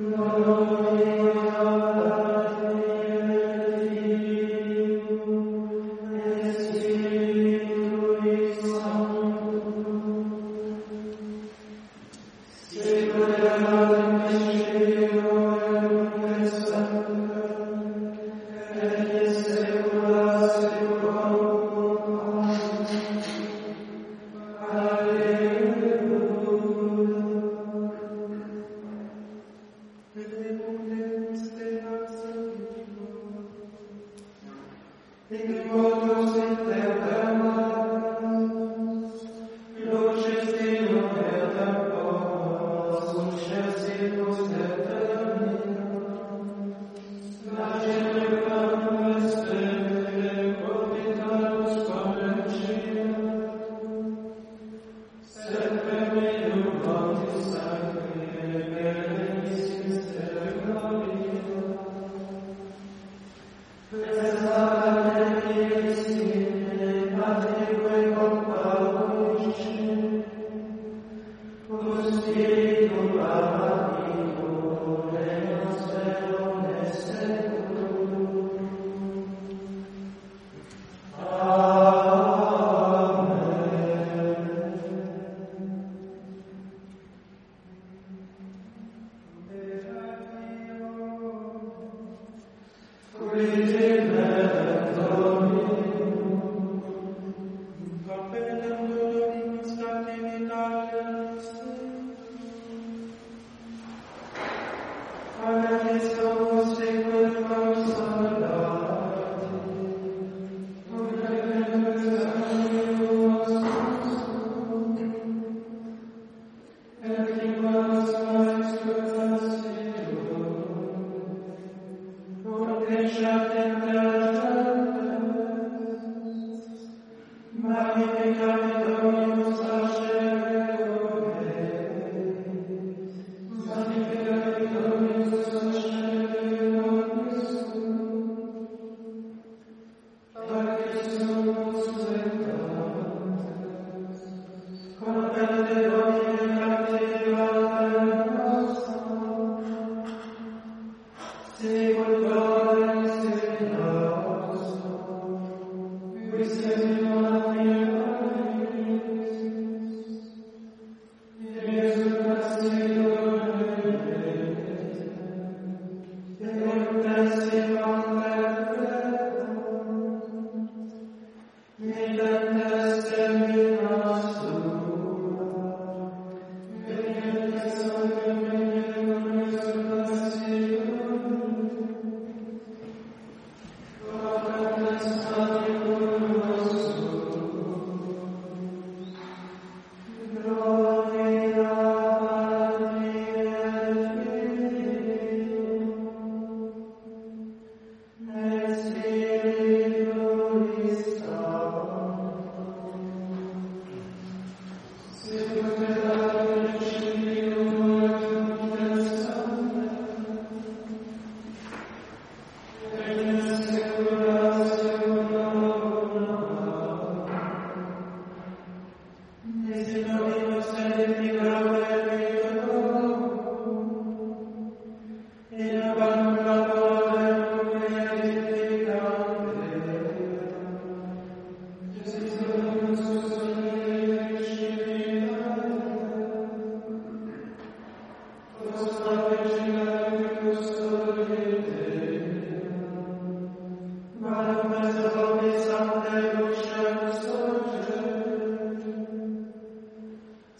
No.